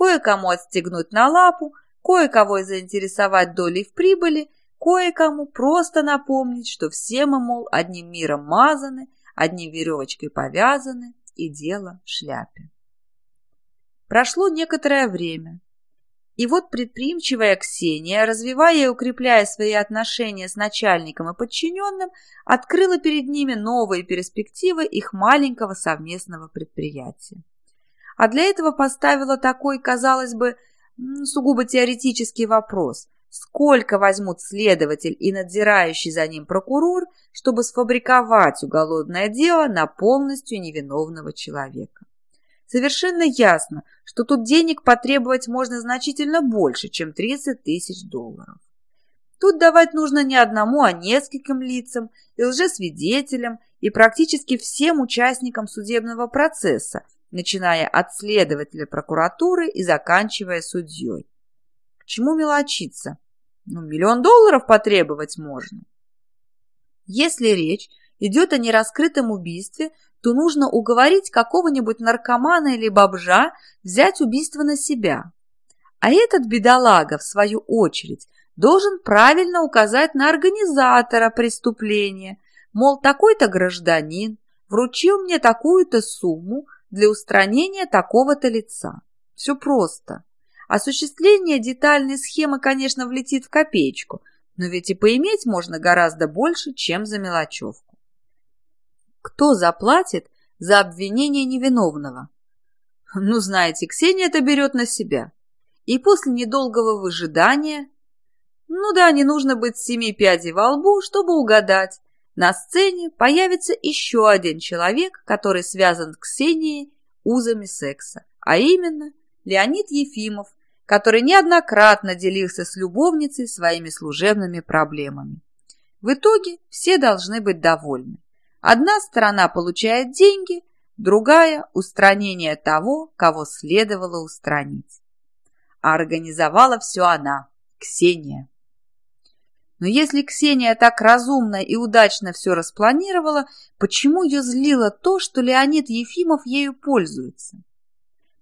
кое-кому отстегнуть на лапу, кое-кого заинтересовать долей в прибыли, кое-кому просто напомнить, что все мы, мол, одним миром мазаны, одним веревочкой повязаны, и дело в шляпе. Прошло некоторое время, и вот предприимчивая Ксения, развивая и укрепляя свои отношения с начальником и подчиненным, открыла перед ними новые перспективы их маленького совместного предприятия. А для этого поставила такой, казалось бы, сугубо теоретический вопрос – сколько возьмут следователь и надзирающий за ним прокурор, чтобы сфабриковать уголовное дело на полностью невиновного человека. Совершенно ясно, что тут денег потребовать можно значительно больше, чем 30 тысяч долларов. Тут давать нужно не одному, а нескольким лицам, и лжесвидетелям, и практически всем участникам судебного процесса, начиная от следователя прокуратуры и заканчивая судьей. К чему мелочиться? Ну, миллион долларов потребовать можно. Если речь идет о нераскрытом убийстве, то нужно уговорить какого-нибудь наркомана или бомжа взять убийство на себя. А этот бедолага, в свою очередь, должен правильно указать на организатора преступления, мол, такой-то гражданин вручил мне такую-то сумму для устранения такого-то лица. Все просто. Осуществление детальной схемы, конечно, влетит в копеечку, но ведь и поиметь можно гораздо больше, чем за мелочевку. Кто заплатит за обвинение невиновного? Ну, знаете, Ксения это берет на себя. И после недолгого выжидания... Ну да, не нужно быть семи пядей во лбу, чтобы угадать. На сцене появится еще один человек, который связан с Ксенией узами секса, а именно Леонид Ефимов, который неоднократно делился с любовницей своими служебными проблемами. В итоге все должны быть довольны. Одна сторона получает деньги, другая – устранение того, кого следовало устранить. А организовала все она, Ксения. Но если Ксения так разумно и удачно все распланировала, почему ее злило то, что Леонид Ефимов ею пользуется?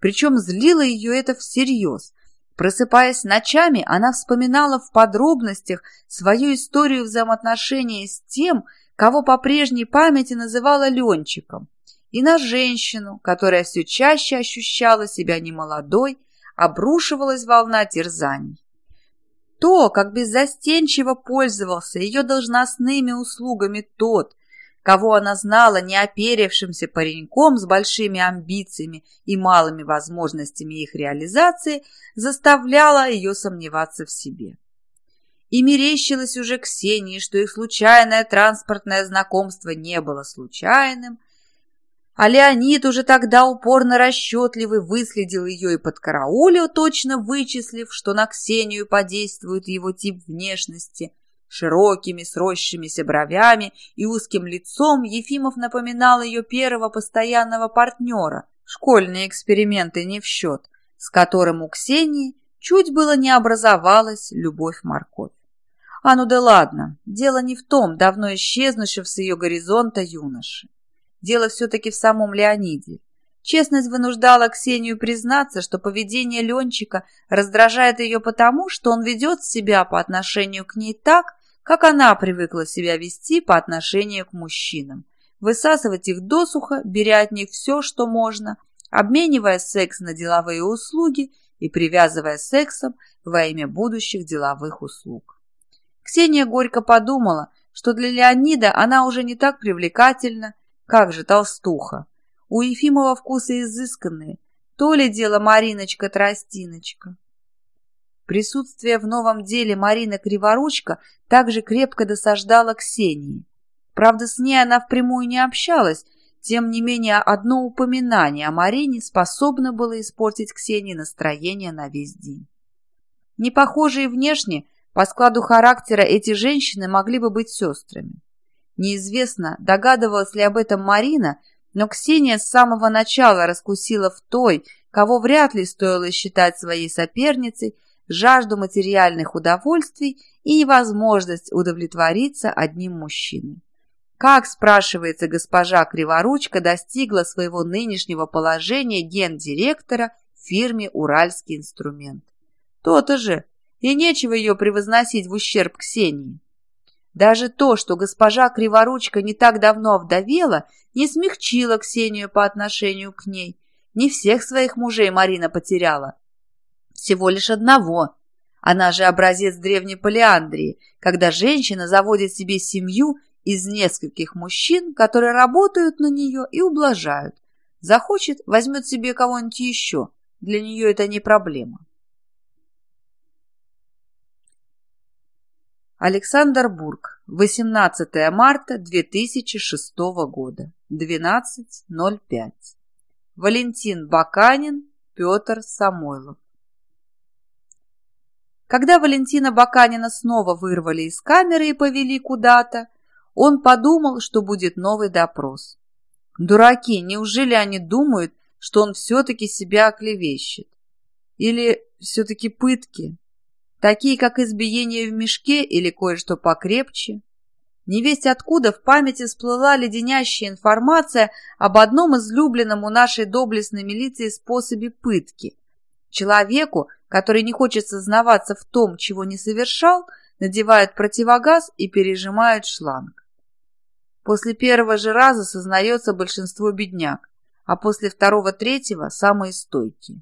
Причем злило ее это всерьез. Просыпаясь ночами, она вспоминала в подробностях свою историю взаимоотношений с тем, кого по прежней памяти называла Ленчиком, и на женщину, которая все чаще ощущала себя немолодой, обрушивалась волна терзаний. То, как беззастенчиво пользовался ее должностными услугами тот, кого она знала неоперевшимся пареньком с большими амбициями и малыми возможностями их реализации, заставляло ее сомневаться в себе. И мерещилось уже Ксении, что их случайное транспортное знакомство не было случайным, а Леонид уже тогда упорно расчетливый выследил ее и подкараулил, точно вычислив, что на Ксению подействует его тип внешности. Широкими сросшимися бровями и узким лицом Ефимов напоминал ее первого постоянного партнера, школьные эксперименты не в счет, с которым у Ксении чуть было не образовалась любовь-морковь. А ну да ладно, дело не в том, давно исчезнувшем с ее горизонта юноши. Дело все-таки в самом Леониде. Честность вынуждала Ксению признаться, что поведение Ленчика раздражает ее потому, что он ведет себя по отношению к ней так, как она привыкла себя вести по отношению к мужчинам. Высасывать их досуха, беря от них все, что можно, обменивая секс на деловые услуги и привязывая сексом во имя будущих деловых услуг. Ксения горько подумала, что для Леонида она уже не так привлекательна, как же толстуха. У Ефимова вкусы изысканные, то ли дело Мариночка-тростиночка. Присутствие в новом деле Марина Криворучка также крепко досаждала Ксении. Правда, с ней она впрямую не общалась, тем не менее одно упоминание о Марине способно было испортить Ксении настроение на весь день. Не похожие внешне, по складу характера эти женщины могли бы быть сестрами. Неизвестно, догадывалась ли об этом Марина, но Ксения с самого начала раскусила в той, кого вряд ли стоило считать своей соперницей, жажду материальных удовольствий и невозможность удовлетвориться одним мужчиной. Как, спрашивается, госпожа Криворучка достигла своего нынешнего положения гендиректора в фирме «Уральский инструмент». То-то же, и нечего ее превозносить в ущерб Ксении. Даже то, что госпожа Криворучка не так давно овдовела, не смягчило Ксению по отношению к ней. Не всех своих мужей Марина потеряла. Всего лишь одного. Она же образец древней полиандрии, когда женщина заводит себе семью из нескольких мужчин, которые работают на нее и ублажают. Захочет, возьмет себе кого-нибудь еще. Для нее это не проблема. Александр Бург, 18 марта 2006 года, 12.05. Валентин Баканин, Петр Самойлов. Когда Валентина Баканина снова вырвали из камеры и повели куда-то, он подумал, что будет новый допрос. Дураки, неужели они думают, что он все-таки себя оклевещет? Или все-таки пытки? Такие как избиение в мешке или кое-что покрепче. Невесть откуда в памяти всплыла леденящая информация об одном излюбленном у нашей доблестной милиции способе пытки. Человеку, который не хочет сознаваться в том, чего не совершал, надевают противогаз и пережимают шланг. После первого же раза сознается большинство бедняк, а после второго-третьего – самые стойкие.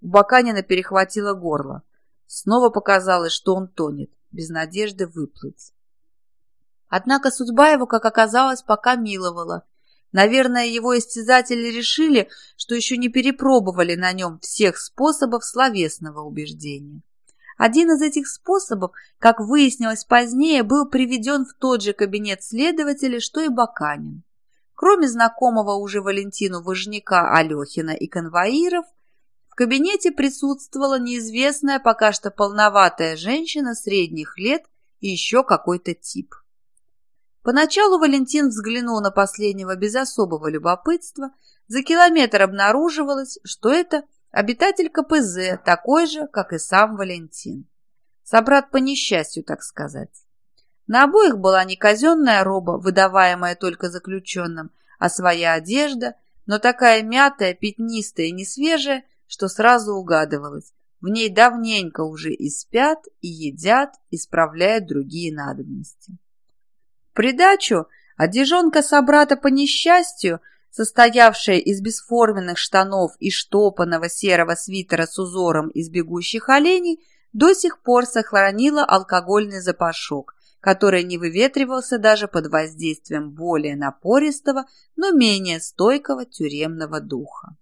У Баканина перехватило горло. Снова показалось, что он тонет, без надежды выплыть. Однако судьба его, как оказалось, пока миловала. Наверное, его истязатели решили, что еще не перепробовали на нем всех способов словесного убеждения. Один из этих способов, как выяснилось позднее, был приведен в тот же кабинет следователя, что и Баканин. Кроме знакомого уже Валентину Важняка Алехина и конвоиров, в кабинете присутствовала неизвестная пока что полноватая женщина средних лет и еще какой-то тип. Поначалу Валентин взглянул на последнего без особого любопытства. За километр обнаруживалось, что это обитатель КПЗ, такой же, как и сам Валентин. Собрат по несчастью, так сказать. На обоих была не казенная роба, выдаваемая только заключенным, а своя одежда, но такая мятая, пятнистая и несвежая, что сразу угадывалось. В ней давненько уже и спят, и едят, и справляют другие надобности. Придачу одежонка собрата по несчастью, состоявшая из бесформенных штанов и штопанного серого свитера с узором из бегущих оленей, до сих пор сохранила алкогольный запашок, который не выветривался даже под воздействием более напористого, но менее стойкого тюремного духа.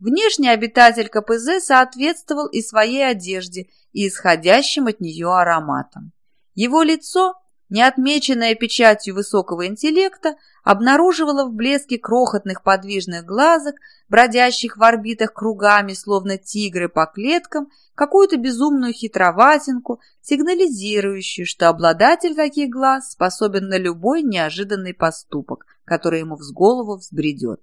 Внешний обитатель КПЗ соответствовал и своей одежде, и исходящим от нее ароматам. Его лицо, не отмеченное печатью высокого интеллекта, обнаруживало в блеске крохотных подвижных глазок, бродящих в орбитах кругами, словно тигры по клеткам, какую-то безумную хитроватинку, сигнализирующую, что обладатель таких глаз способен на любой неожиданный поступок, который ему в голову взбредет